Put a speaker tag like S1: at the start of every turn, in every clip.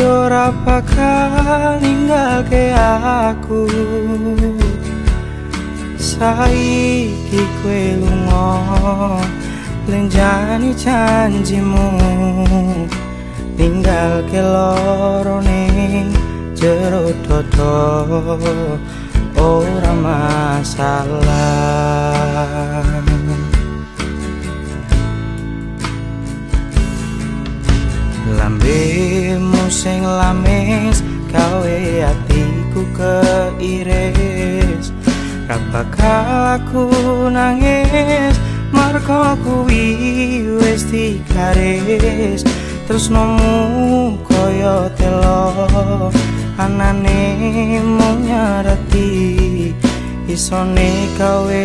S1: ora bakal ninggalke aku. Saiki kowe lunga lenjani janjimu. Tinggal ke loro ning jero ora masalah. Lambemu sing lames kawe atiku keiris. Rapakal aku nangis Marko kuwi wis dikaris Terus nomu koyo telo Anane mung nyarati isone kawe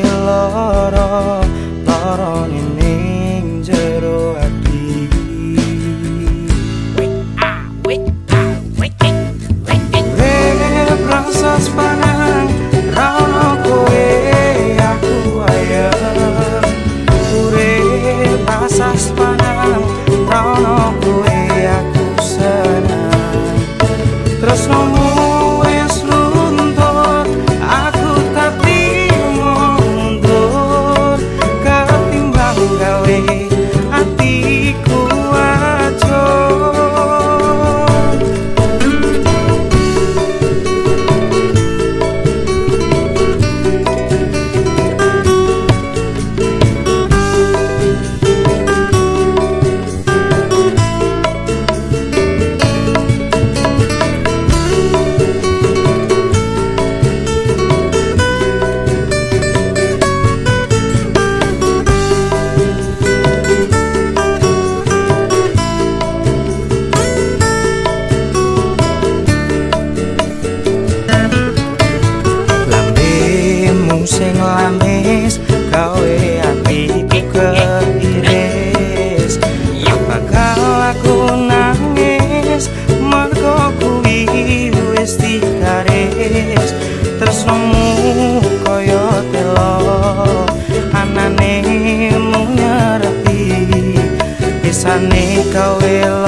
S1: rasane kowe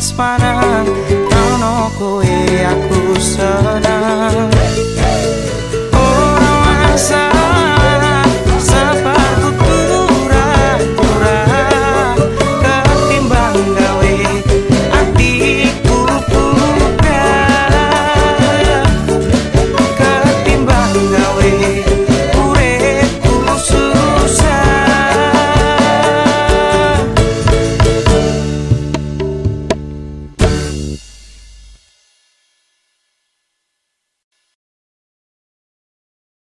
S1: That's why